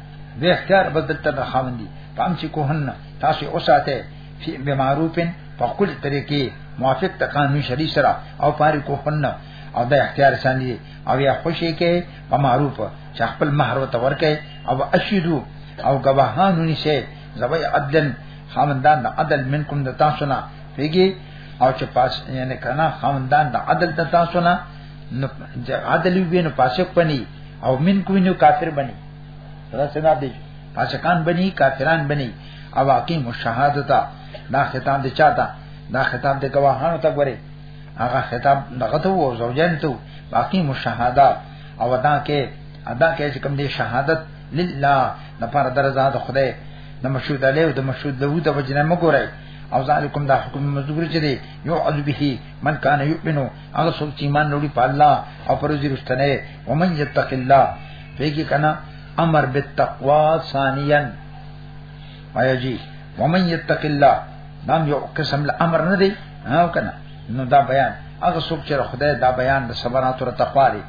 دوی اختیار بدل ته خاوند دي په امسک هن تاسو اوساته فی بمعروفن په خپل طریقې موافق ته قانون شری سره او پاره کو هن او د اختیار ساندي او یا خوشی کې په معروف چې خپل مہر وته ورکه او اشیدو او گواهانو نشه زوی عدل خاوندان د عدل منکم د تاسو نه پیږي او چې پاس یعنی کنا خاوندان د عدل د تاسو نه عدل وي نو پاسک پني او منکم نو کافر بني رسنا دي پاسکان بني کافران بني او واقعي مشاهدتا دا خطاب دي چاته دا خطاب دي گواهانو ته غوري هغه خطاب دغه ته وو زوجین ته واقعي مشاهده او ادا کې ادا کې چې کوم دي شهادت لله د پاره درزا د خدای د مشهود علی او د مشهود له د وجنه مګورای او ذالکم دا حکم مذکور چي دی یو عذ به من کان یؤمنو هغه څوک چې ایمان لري په الله او پر دې رښتنه او من یتق الله پیګی کنا امر بالتقوا ثانیا آیا جی ومن یتق الله نام یو قسم الامر نه دی او کنا نو دا بیان هغه څوک چې خدای دا بیان د صبراتو تقوا لري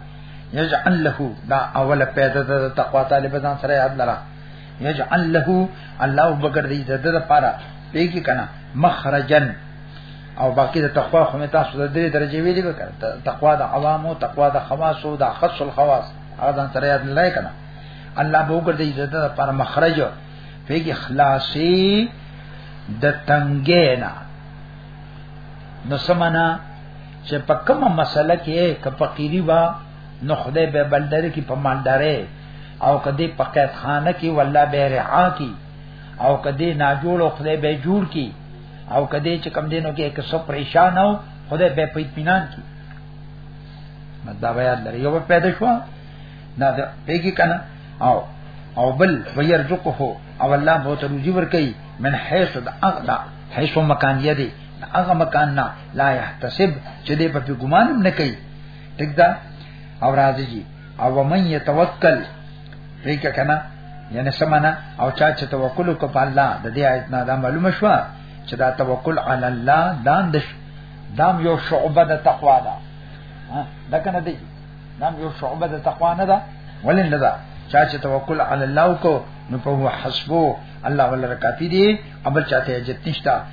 یجعل له دا اوله پیدا د تقوا طالب ځان سره یاد لرا یجعل له الله بغیر دې د د پاره پیګی کنا مخرجن او باقی د تقوا خو مې تاسو د دې درجه ویلې وکړه تقوا د عوامو تقوا د خواصو د خص الخواص هغه ځان سره یاد لای کنا الله بغیر دې د د پاره مخرج پیګی خلاصي د تنګینا نو سمنا چې په کومه مسله کې که فقيري وا نو خدای به بندر کې په مالدارې او کدی په قید خانه کې والله به رعا کی او کدی ناجوړ او خدای به جوړ کی او کدی چې کم دینو کې یک سو پریشان او خدای به په اطمینان کی مدا بیا لري یو پیدا شو دا پیګی کنه او او بل ويرزقه او الله به ته روزي ورکي من حيث اغدا حيث مکان یدي هغه مکان نه لا يحتسب چې دې په ګمان نه کوي ټیک دا او راځي جی او ومن يتوکل ریک کنه یعنی سمنا او چا چې توکل کو په الله د دې آیت نه دا معلومه شو چې دا توکل علی الله دان د دام یو شعبه د تقوا ده دا کنه دی دام یو شعبه د تقوا نه ده ولین نه ده چا چې توکل علی الله کو نو په حسبو الله ولا رکافی دی ابل چاته اجت نشتا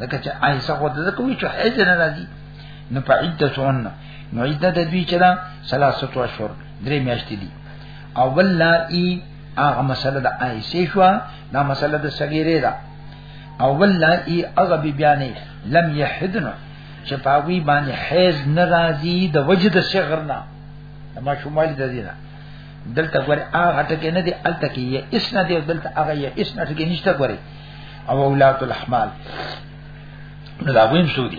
لکه چې عائشہ خو د کومې چې حیض نه راځي نو په عدت ونه نو عدت د دوی چې دا ثلاثه اشهر درې میاشتې دي او ولا ای هغه مسله د عائشې شو دا مسله د صغیره ده او ولا ای هغه بیانې لم یحدن چې پاوی باندې حیض ناراضي د وجد صغر نه ما شمال د دینه دلته ګور هغه ټکه نه دی الته کې یې اسنه دی دلته هغه یې اسنه ټکه نشته ګوري او اولاد الاحمال نو دا ویم سو دی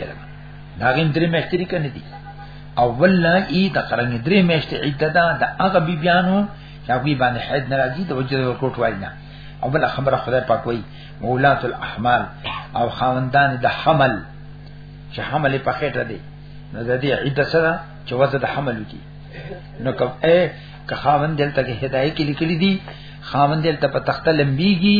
دا غیم درې میاشتې لري کنه دي اول نه ای د قرن درې میاشتې عدت ده د هغه بی بیانو چې هغه باندې حد ناراضي د وجه ورکوټ وای نه او بل خبره خدای پاک وای مولات الاحمال او خاوندان د حمل چې حمل په خېټه دی نو د دې عدت سره چې وځه د حمل کی نو کوم اے که خاوند دلته کې هدايه کې لیکلي دي خاوند دلته په تخته لمبيږي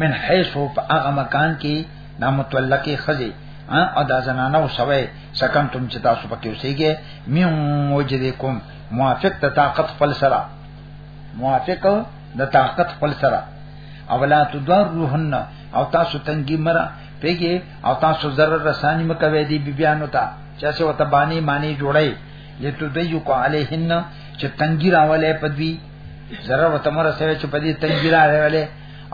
من حيث په هغه مکان کې دا متولقه خزي او دا زنانه او سوي سکن تم چې تاسو پکې اوسېږي ميو وجدکم موافق ته طاقت خپل سره موافق د طاقت خپل سره اولا تدار روحن او تاسو تنګي مرا پیګي او تاسو ضرر رسانی مکوي دي بیبيانو ته چا سه وتبانی معنی جوړي لتدیو کو علیهن چې تنګي راولې پدوی ضرر وته مر سره چې په دې تنګیرا راولې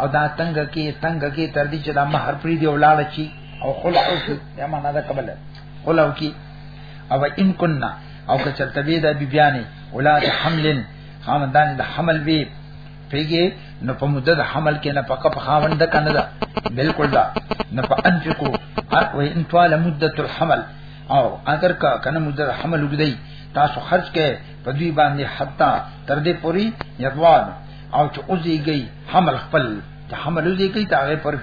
او دا تنګ کې تنګ کې تر دې چې دا مہر پری دی ولاړ چی او خلق او کی یا معنا دا قبل خلق او کی او ان کننا او که چرته بی دا بی بیانې اولاد حملن خاندان د حمل بی پیږي نو په مدد حمل کې نه پکا په خاوند کنه دا بالکل دا نه په انفقو هر وې ان طال مدته الحمل او اگر کا کنه مدد حمل وګدای تاسو خرج کې په دوی باندې حتا تر دې پوری یتوان او چې اوځيږي حمل خپل چې حمل اوځيږي دا غي پر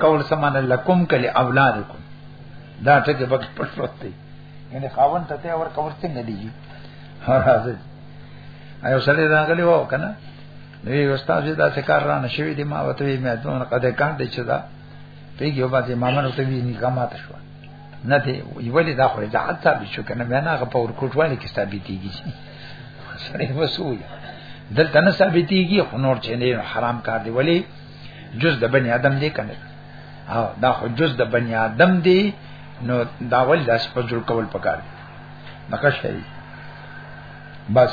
کول سمان لکم کلی اولادکم دا ټکي بک پښوت دی یعنی خاون ته ته ور کور څنګه دیږي راځي ایو سړی راغلی وو کنه نو یو استاد دا څه کار را نشوي دی ما وته مې ته قد کان دی چې دا پیګو باندې مامن ته وی نکامات شو نه دی ویلې دا خو رجعت ثابت شو کنه بیا نه هغه په ورکوټوالي کې ثابتېږي سړی وسوي دلته نه ثابتېږي خو نور چې نه حرام کار دی ولی جز د بنی آدم دی کنه او دا خو جز د بنی آدم دی نو دا ول لاس په جوړ کول پکار دی نقش کوي بس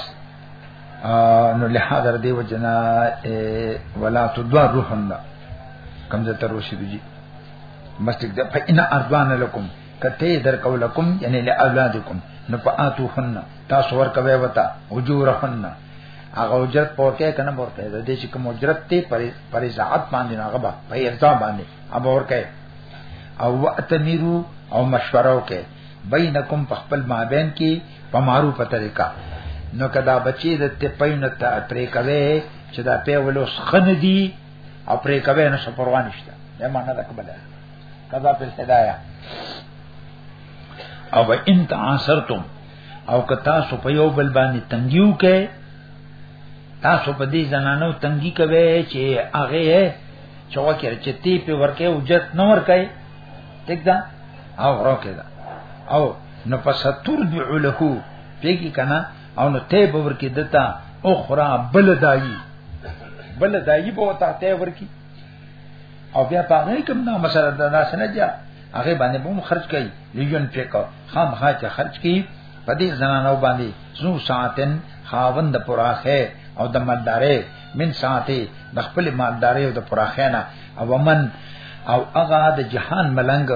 نو له حاضر دی وجنا ولا تدوا روحنا کم زه تر وشي بيجي مسجد ده په ان ارضان لكم کته در کولکم یعنی له اولادکم نو پاتو هن تاسو ور کوي وتا اجور هن هغه اجرت پورته کنه پورته ده دې چې کوم اجرت ته پر زعات باندې نه غبا په ارضا باندې اب ور کوي او واتمیرو او مشوره وکي بینکم په خپل مابین کې په معروف په طریقه نو کدا بچی د ته پاین ته پرې کوي چې دا په ولوس خندي او پرې کوي نه شپروا نشته دا معنا ده کبل قضا په هدايا او ان تعاصرتم او که تاسو په یو بل باندې تنګیو کې تاسو په دې زنانو تنګي کوي چې هغه چوکر چې تی په ورکه اوجت نه ورکه ټیک ده او ورکه ده او نو پس ترجع له پیګی کنا او نو ته به ورکی دتا اخرى بل دایي بل دایي به وتا ته ورکی او بیا پاره کوم نه مسله دا ناسنه جا هغه باندې بوم خرج کړي لیون فکر خام خاچ خرج کړي په دې زنانو باندې زو ساعتن خاوند پراخه او د مالدارې من ساعته د خپل مالدارې او د پراخه نه او من او هغه د جهان ملنګ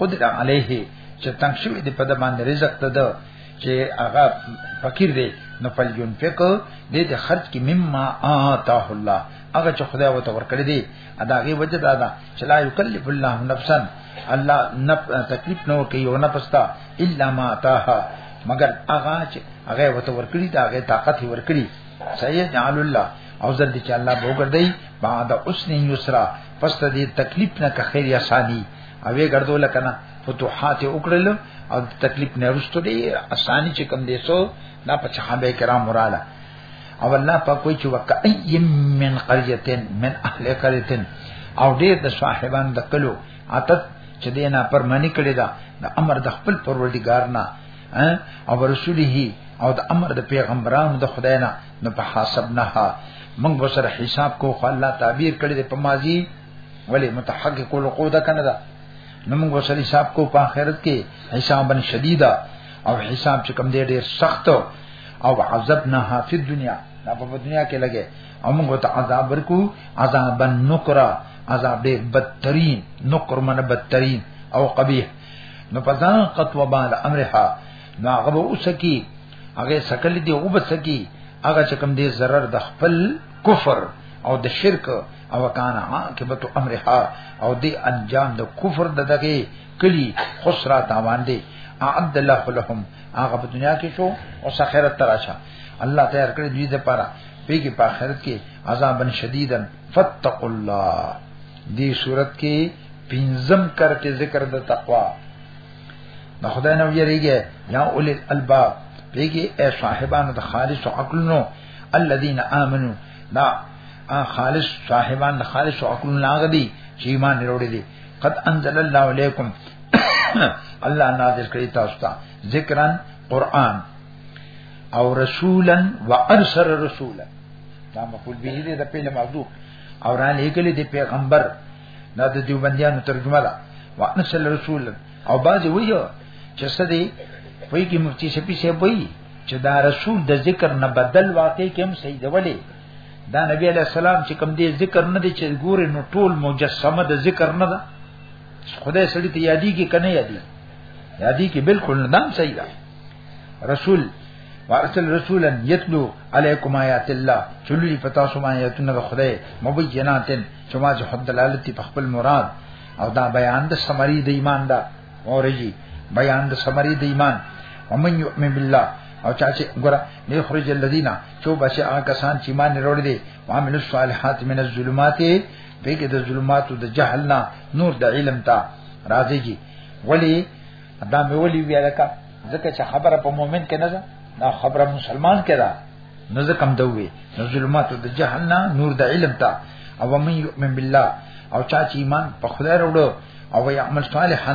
قدر علیه چې تنگ شوی دی په د باندې رزق ته ده چې هغه فقیر دی نو فلیون فکر دې ته خرج کې مما آتاه الله هغه چې خدای وته ورکړي دی اداغه وجه دا ده چې لا یکلف الله نفسا الله نف تکلیف نو کوي او نفستا الا ما آتاها مگر هغه چې هغه وته ورکړي دا هغه طاقت ورکړي سید جعل الله او زر دي چې الله وګرځي بعد اسن یسرا پس دې تکلیف نه که خیر یا سانی اوې ګرځول کنه فتوحات وکړل او تکلیف نه رسټو دی اسانی چې کم دی سو دا په صحابه کرام وراله او الله په کوئی چې وک ایم من قريه من اهل قريه او دې د صاحبان د کلو عتت چې دینا پر منی کړی دا د امر د خپل پروردگار نه او رسوله او د امر د پیغمبرانو د خدای نه نو په حساب نه موږ وسره حساب کو خو الله تعبیر کړی د پمازی ولی متحقق القو دا کنه دا نو موږ وسلی صاحب کو په آخرت کې حساب بن شدیدا او حساب چې کم دی ډیر سخت او عذاب نه حافظ دنیا دا په دنیا کې لګي او موږ ته عذاب ورکو عذاب نکرا عذاب ډیر بدترین نکر من بدترین او قبیح نو پزان قط وبال امرها نو هغه به وسکی هغه سکل دی او بسکی هغه چې کم دی zarar د خپل کفر او د شرک او کان عاقبت امرها او دی انجام د کفر د دغه کلی خسرا تاوان دی اعد الله لهم هغه په دنیا کې شو او سخرت تراشه الله تیار کړی دوی د پاره پیګه په آخرت کې عذاب شدیدن فتق الله دی صورت کې پنځم کرته ذکر د تقوا د خدای نه ویریږي یا اول الالباب پیګه اے صاحبانو د خالص عقلونو الذين امنوا دا خالص صاحبان خالص عقل ناغدي چې ایمان وروړي دي قد انزل الله علیکم الله نازل کړی تاسو ته ذکرن قران او رسولا وارسل رسولا دا مقول به دې د پیله موضوع او را لېګلې د پیغمبر دا د دیوبندیانو ترجمه ده وانسل رسول او باز ویو چې سدي وای کی مفتی شپی شه وای چې دا رسول د ذکر نه بدل واقع کې هم صحیح دی ولی دا نبی علیہ السلام چې کوم دې ذکر نه دي چې ګوري نو ټول مجسمه د ذکر نه ده خدای سړی ته یادی کې کنه یادی یادی کې بالکل نه دام صحیح ده رسول وارسل رسولا یتلو علیکم آیات الله چلوی پتا سو ما آیاتونه د خدای مبیناتن چې ما چې حد دلالت په خپل مراد او دا بیان د سمری د ایمان دا اورږي بیان د سمری د ایمان ومن یؤمن بالله او چا چې ګره نه خرج الذین تو بچا کسان چې مان وروړي دي وعمل الصالحات من الظلمات دغه د ظلمات د جهل نه نور د علم ته راځي کی ولی دا مې ولی بیا لکه ځکه چې خبره په مؤمن کې نه ده دا خبره مسلمان کې ده نو ځکه کم دوی نو ظلمات د جهل نه نور د علم ته او من یؤمن بالله او چا چې ایمان په خدای وروړو او یعمل صالحا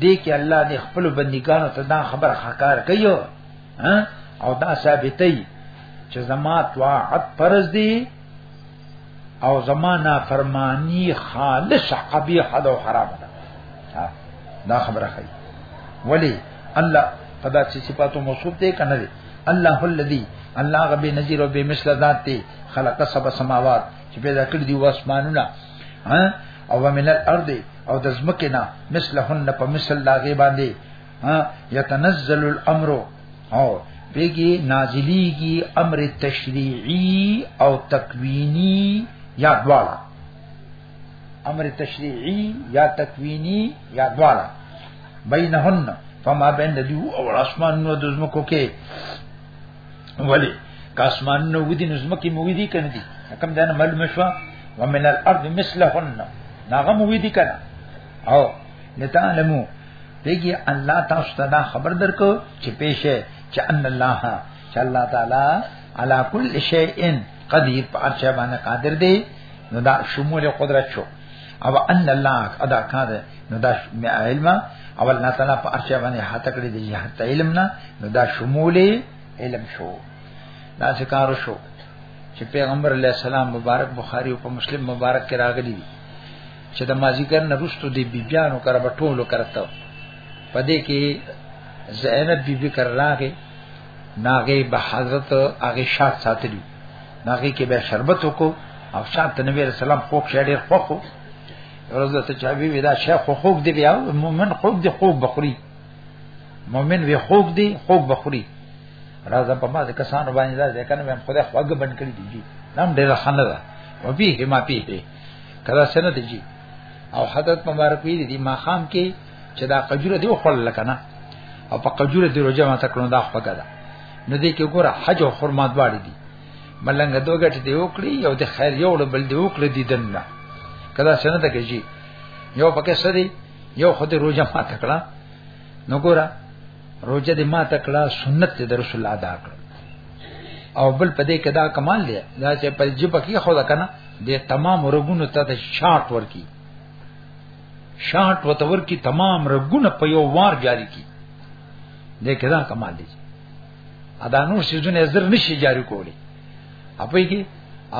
دې کې الله دې خپل بندګانو ته دا خبر خکار کوي او دا ثابتې چې زما طاعت فرض دي او زما نافرمانی خالص قبیح ده او حرام ده دا خبره کوي ولی الله پدا چې صفاتو موصوف دي کنه دي الله الذي الله غبي نذير او بي مثل ذات دي خلق سبع سماوات چې پیدا کړی دی واسمانونه ها او من الارض او د زمکه نه مثلهن په مثل لاغه باندې ها يتنزل الامر او بيګي نازليږي امر تشريعي او تکويني یا دواړه امر تشريعي یا تکويني یا دواړه بینهن فما بین دیو او اسمان نو د زمکو کې ولی که اسمان نو ودی نو زمکی مو ودی کنه دي کوم دنه معلومه شو ومن الارض مثلهن ناغه مو ودی کنه او نتعلمو دیږي الله تاسو ته دا خبر درکو چې پېښه چې ان الله چې الله تعالی علا کل شیء قدیر په ارچه باندې قادر دی نو دا شمول قدرت شو او ان الله ادا کار نو دا علم او الله تعالی په ارشیا باندې هاته کړی دی هاته علم نه نو دا شمول علم شو دا ذکر شو چې پیغمبر علی السلام مبارک بخاری او په مسلم مبارک کې راغلی دی چې د مازیګر نه رستو دی بیبیانو کرا بټولو کرته پدې کې زینب بیبي بی کر راغې ناغه به حضرت هغه شاد ساتلی ناګي کې به شربت وکړو او شاته نبی رسول الله خوښ شه ډیر خوښ وو ورځ ته چا وی دا شه خو خوښ دی بیا مؤمن خوښ دی خوب بخوري مؤمن وی خوښ دی خوب بخوري راځه په ما د کسانو باندې دا ځکه نه مې خدای خوګ بند کړی دی نام ډیر خنه ده و به ما پیه کدا سنت جی او حضرت مبارک وی دی ما خام کې چې دا قجوره دی خپل لکنه او په قجوره دی روزه ما تکړه دا خپل ده نو دې کې ګوره حج او خرما دواړي دي ملنګ دوه غټ دی وکړي یو د خیر یو بل دی وکړي دي دنه کدا څنګه ده کېږي یو پکې سړي یو خو دې روزه ما تکړه نو ګوره روزه دې ما تکړه سنت دې رسول الله ادا کړ او بل پدې کې دا کمال دی دا چې په جبه کې خو دا کنه د تمام رګونو ته شاټ ورکی شاټ وتور کی تمام رګونه په یو وار جاری کی د کدا کمال دی ادا نور سيزونه زر نشي جاری کولی اپې کی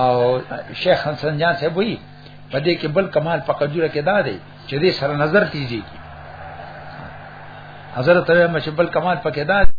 او شیخ حسن جان صاحب وی په دې کې بل کمال په قدره کې دا دی چې دې سره نظر تیزی کی حضرت علی مشبل کمال په کې دا دی